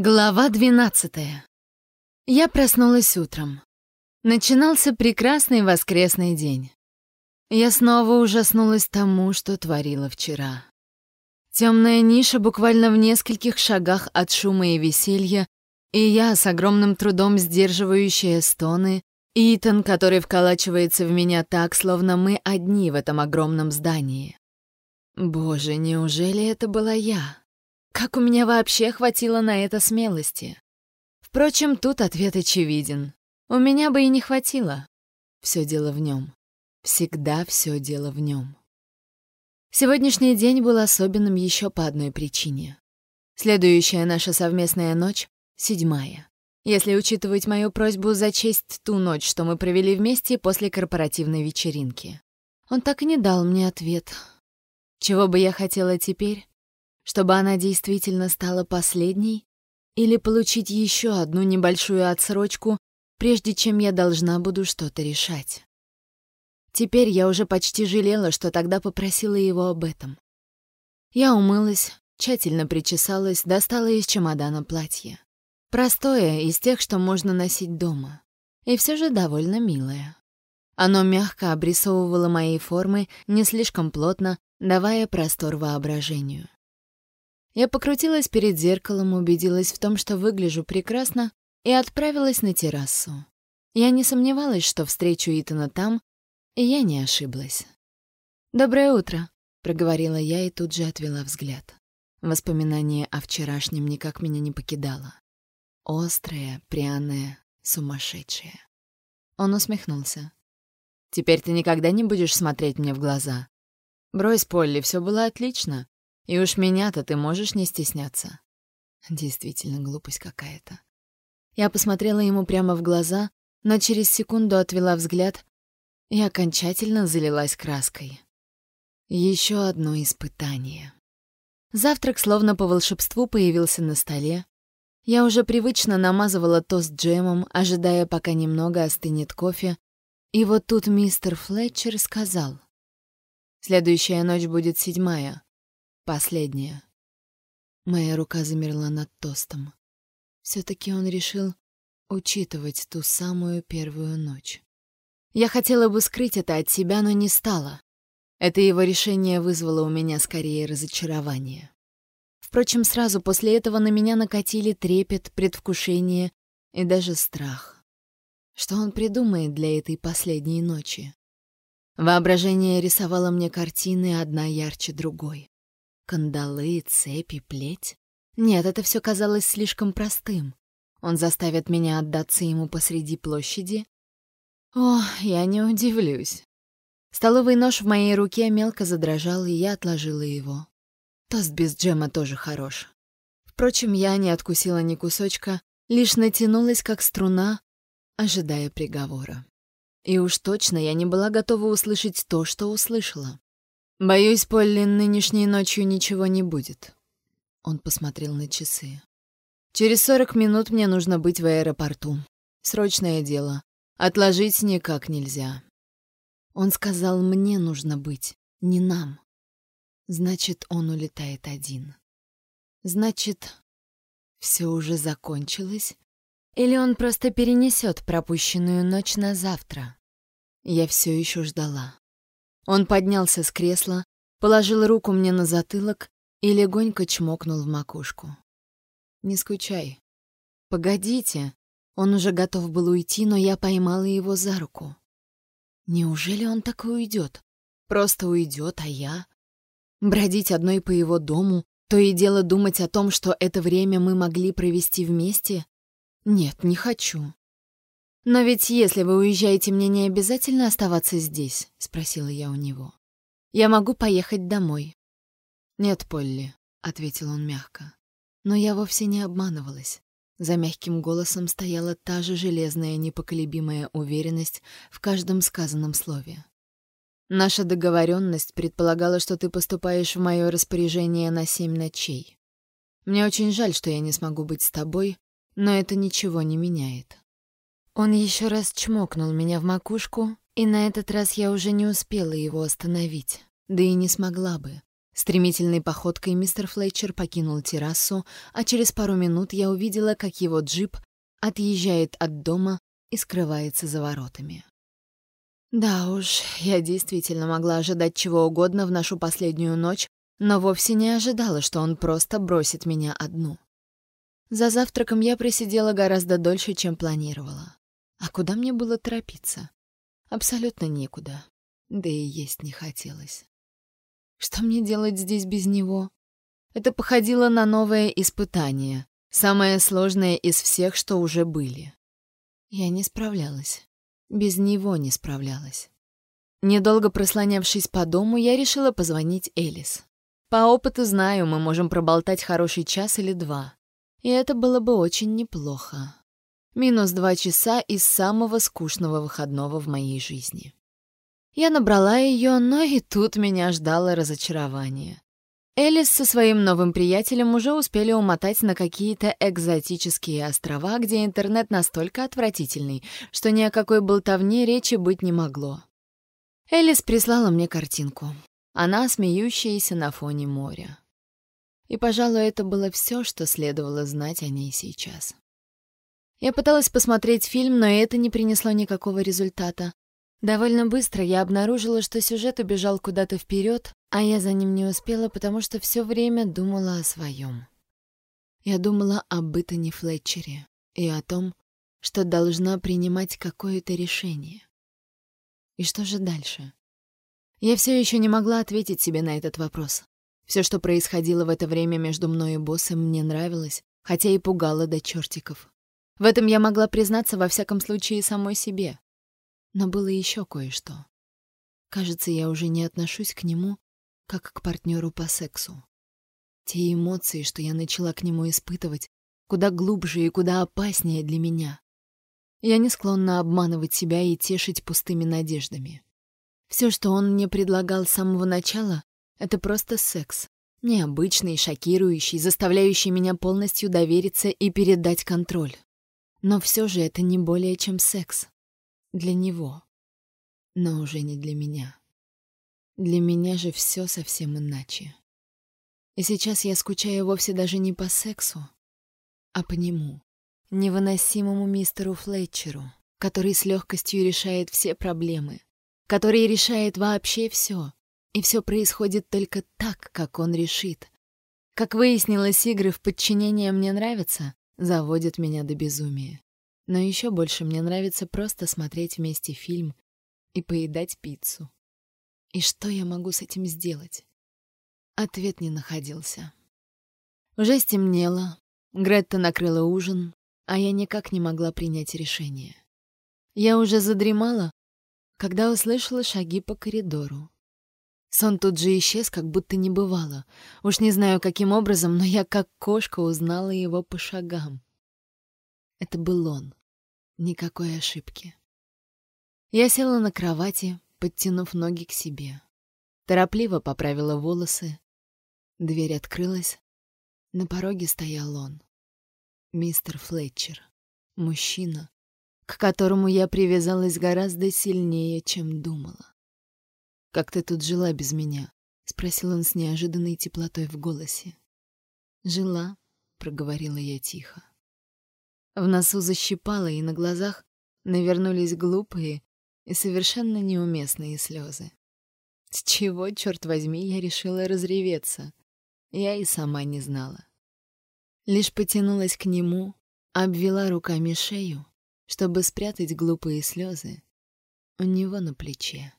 Глава двенадцатая. Я проснулась утром. Начинался прекрасный воскресный день. Я снова ужаснулась тому, что творила вчера. Темная ниша буквально в нескольких шагах от шума и веселья, и я, с огромным трудом сдерживающая стоны, Итан, который вколачивается в меня так, словно мы одни в этом огромном здании. Боже, неужели это была я? Как у меня вообще хватило на это смелости? Впрочем, тут ответ очевиден. У меня бы и не хватило. Все дело в нем. Всегда все дело в нем. Сегодняшний день был особенным еще по одной причине. Следующая наша совместная ночь — седьмая. Если учитывать мою просьбу зачесть ту ночь, что мы провели вместе после корпоративной вечеринки. Он так и не дал мне ответ. Чего бы я хотела теперь? Чтобы она действительно стала последней, или получить еще одну небольшую отсрочку, прежде чем я должна буду что-то решать. Теперь я уже почти жалела, что тогда попросила его об этом. Я умылась, тщательно причесалась, достала из чемодана платье. Простое, из тех, что можно носить дома. И все же довольно милое. Оно мягко обрисовывало мои формы, не слишком плотно, давая простор воображению. Я покрутилась перед зеркалом, убедилась в том, что выгляжу прекрасно, и отправилась на террасу. Я не сомневалась, что встречу Итана там, и я не ошиблась. «Доброе утро», — проговорила я и тут же отвела взгляд. Воспоминание о вчерашнем никак меня не покидало. Острое, пряное, сумасшедшее. Он усмехнулся. «Теперь ты никогда не будешь смотреть мне в глаза?» «Брось, Полли, все было отлично. И уж меня-то ты можешь не стесняться. Действительно, глупость какая-то. Я посмотрела ему прямо в глаза, но через секунду отвела взгляд и окончательно залилась краской. Еще одно испытание. Завтрак словно по волшебству появился на столе. Я уже привычно намазывала тост джемом, ожидая, пока немного остынет кофе. И вот тут мистер Флетчер сказал. «Следующая ночь будет седьмая. Последняя. Моя рука замерла над тостом. все таки он решил учитывать ту самую первую ночь. Я хотела бы скрыть это от себя, но не стала. Это его решение вызвало у меня скорее разочарование. Впрочем, сразу после этого на меня накатили трепет, предвкушение и даже страх. Что он придумает для этой последней ночи? Воображение рисовало мне картины одна ярче другой. Кандалы, цепи, плеть? Нет, это все казалось слишком простым. Он заставит меня отдаться ему посреди площади? О, я не удивлюсь. Столовый нож в моей руке мелко задрожал, и я отложила его. Тост без джема тоже хорош. Впрочем, я не откусила ни кусочка, лишь натянулась, как струна, ожидая приговора. И уж точно я не была готова услышать то, что услышала. «Боюсь, Полли, нынешней ночью ничего не будет». Он посмотрел на часы. «Через сорок минут мне нужно быть в аэропорту. Срочное дело. Отложить никак нельзя». Он сказал, мне нужно быть, не нам. Значит, он улетает один. Значит, все уже закончилось? Или он просто перенесет пропущенную ночь на завтра? Я все еще ждала. Он поднялся с кресла, положил руку мне на затылок и легонько чмокнул в макушку. «Не скучай». «Погодите». Он уже готов был уйти, но я поймала его за руку. Неужели он так и уйдет? Просто уйдет, а я? Бродить одной по его дому, то и дело думать о том, что это время мы могли провести вместе? Нет, не хочу. «Но ведь если вы уезжаете, мне не обязательно оставаться здесь?» — спросила я у него. «Я могу поехать домой». «Нет, Полли», — ответил он мягко. Но я вовсе не обманывалась. За мягким голосом стояла та же железная непоколебимая уверенность в каждом сказанном слове. «Наша договоренность предполагала, что ты поступаешь в мое распоряжение на семь ночей. Мне очень жаль, что я не смогу быть с тобой, но это ничего не меняет. Он еще раз чмокнул меня в макушку, и на этот раз я уже не успела его остановить, да и не смогла бы. Стремительной походкой мистер Флетчер покинул террасу, а через пару минут я увидела, как его джип отъезжает от дома и скрывается за воротами. Да уж, я действительно могла ожидать чего угодно в нашу последнюю ночь, но вовсе не ожидала, что он просто бросит меня одну. За завтраком я просидела гораздо дольше, чем планировала. А куда мне было торопиться? Абсолютно некуда. Да и есть не хотелось. Что мне делать здесь без него? Это походило на новое испытание, самое сложное из всех, что уже были. Я не справлялась. Без него не справлялась. Недолго прослонявшись по дому, я решила позвонить Элис. По опыту знаю, мы можем проболтать хороший час или два. И это было бы очень неплохо. Минус два часа из самого скучного выходного в моей жизни. Я набрала ее, но и тут меня ждало разочарование. Элис со своим новым приятелем уже успели умотать на какие-то экзотические острова, где интернет настолько отвратительный, что ни о какой болтовне речи быть не могло. Элис прислала мне картинку. Она смеющаяся на фоне моря. И, пожалуй, это было все, что следовало знать о ней сейчас. Я пыталась посмотреть фильм, но это не принесло никакого результата. Довольно быстро я обнаружила, что сюжет убежал куда-то вперед, а я за ним не успела, потому что все время думала о своем. Я думала об Итане Флетчере и о том, что должна принимать какое-то решение. И что же дальше? Я все еще не могла ответить себе на этот вопрос. Все, что происходило в это время между мной и боссом, мне нравилось, хотя и пугало до чертиков. В этом я могла признаться во всяком случае самой себе. Но было еще кое-что. Кажется, я уже не отношусь к нему как к партнеру по сексу. Те эмоции, что я начала к нему испытывать, куда глубже и куда опаснее для меня. Я не склонна обманывать себя и тешить пустыми надеждами. Все, что он мне предлагал с самого начала, это просто секс. Необычный, шокирующий, заставляющий меня полностью довериться и передать контроль. Но все же это не более чем секс. Для него. Но уже не для меня. Для меня же все совсем иначе. И сейчас я скучаю вовсе даже не по сексу, а по нему. Невыносимому мистеру Флетчеру, который с легкостью решает все проблемы, который решает вообще все. И все происходит только так, как он решит. Как выяснилось, игры в подчинение мне нравятся, заводят меня до безумия. Но еще больше мне нравится просто смотреть вместе фильм и поедать пиццу. И что я могу с этим сделать? Ответ не находился. Уже стемнело, Гретта накрыла ужин, а я никак не могла принять решение. Я уже задремала, когда услышала шаги по коридору. Сон тут же исчез, как будто не бывало. Уж не знаю, каким образом, но я как кошка узнала его по шагам. Это был он. Никакой ошибки. Я села на кровати, подтянув ноги к себе. Торопливо поправила волосы. Дверь открылась. На пороге стоял он. Мистер Флетчер. Мужчина, к которому я привязалась гораздо сильнее, чем думала. «Как ты тут жила без меня?» — спросил он с неожиданной теплотой в голосе. «Жила», — проговорила я тихо. В носу защипало, и на глазах навернулись глупые и совершенно неуместные слезы. С чего, черт возьми, я решила разреветься? Я и сама не знала. Лишь потянулась к нему, обвела руками шею чтобы спрятать глупые слезы у него на плече.